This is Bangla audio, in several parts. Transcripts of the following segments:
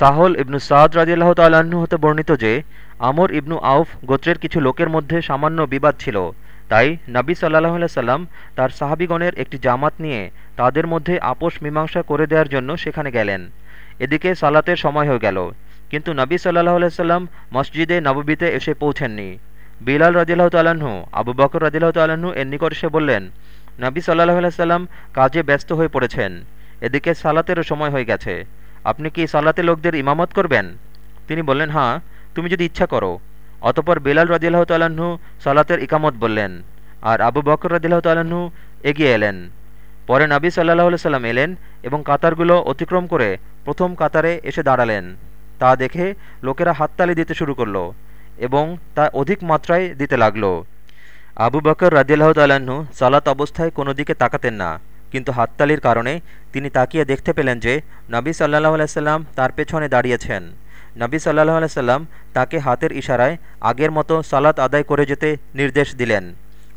সাহল ইবনু সাদ রাজিয়াল্লাহ তাল্লাহ্ন হতে বর্ণিত যে, আমর ইবনু আউফ গোত্রের কিছু লোকের মধ্যে সামান্য বিবাদ ছিল। তাই নবী সাল্লাহ সাল্লাম তার সাহাবিগণের একটি জামাত নিয়ে তাদের মধ্যে আপোষ মীমাংসা করে দেওয়ার জন্য সেখানে গেলেন। এদিকে সালাতের সময় হয়ে গেল। কিন্তু নবী সাল্লাহ সাল্লাম মসজিদে নববীতে এসে পৌঁছেননি। বিলাল রাজিল্লাহ তাল্লাহ্ন আবু বকর রাজিল্লাহ তাল্লাহ্ন এর নিকট এসে বললেন, নবী সাল্লাহ সাল্লাম কাজে ব্যস্ত হয়ে পড়েছেন। এদিকে সালাতেরও সময় হয়ে গেছে। আপনি কি সালাতে লোকদের ইমামত করবেন? তিনি বললেন, হাঁ, তুমি যদি ইচ্ছা করো। অতপর বেলাল রদিল্লাহ তাল্লাহ্ন সালাতের ইকামত বললেন, আর আবু বকর রদিল্লাহ তাল্লাহ্ন এগিয়ে এলেন। পরে নাবী সাল্লাহ সাল্লাম এলেন এবং কাতারগুলো অতিক্রম করে প্রথম কাতারে এসে দাঁড়ালেন। তা দেখে লোকেরা হাততালি দিতে শুরু করল এবং তা অধিক মাত্রায় দিতে লাগল। আবু বকর রাজিল্লাহ তাল্লাহ্ন সালাত অবস্থায় কোনো দিকে তাকাতেন না। কিন্তু হাততালির কারণে তিনি তাকিয়ে দেখতে পেলেন যে নবী সাল্লাহ আলাইসাল্লাম তার পেছনে দাঁড়িয়েছেন। নবী সাল্লাহ আলাইসাল্লাম তাকে হাতের ইশারায় আগের মতো সালাত আদায় করে যেতে নির্দেশ দিলেন।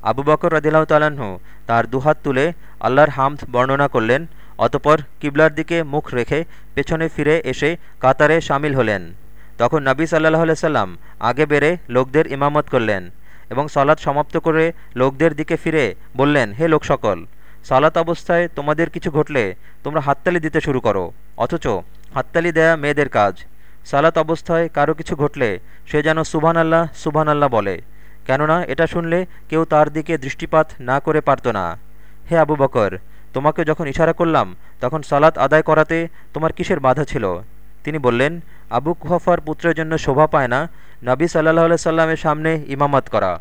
আবু বকর রদিল্লাহ তালাহ তার দুহাত তুলে আল্লাহর হামদ বর্ণনা করলেন, অতপর কিবলার দিকে মুখ রেখে পেছনে ফিরে এসে কাতারে সামিল হলেন। তখন নবী সাল্লাহ সাল্লাম আগে বেড়ে লোকদের ইমামত করলেন এবং সালাত সমাপ্ত করে লোকদের দিকে ফিরে বললেন, হে লোক সকল সালাত অবস্থায় তোমাদের কিছু ঘটলে তোমরা হাততালি দিতে শুরু করো, অথচ হাততালি দেয়া মেয়েদের কাজ। সালাত অবস্থায় কারও কিছু ঘটলে সে যেন সুবহান আল্লাহ সুবহান আল্লাহ বলে, কেননা এটা শুনলে কেউ তার দিকে দৃষ্টিপাত না করে পারত না। হে আবু বকর, তোমাকে যখন ইশারা করলাম, তখন সালাত আদায় করাতে তোমার কিসের বাধা ছিল? তিনি বললেন, আবু কুহাফার পুত্রের জন্য শোভা পায় না, নবী সাল্লাহ সাল্লামের সামনে ইমামত করা।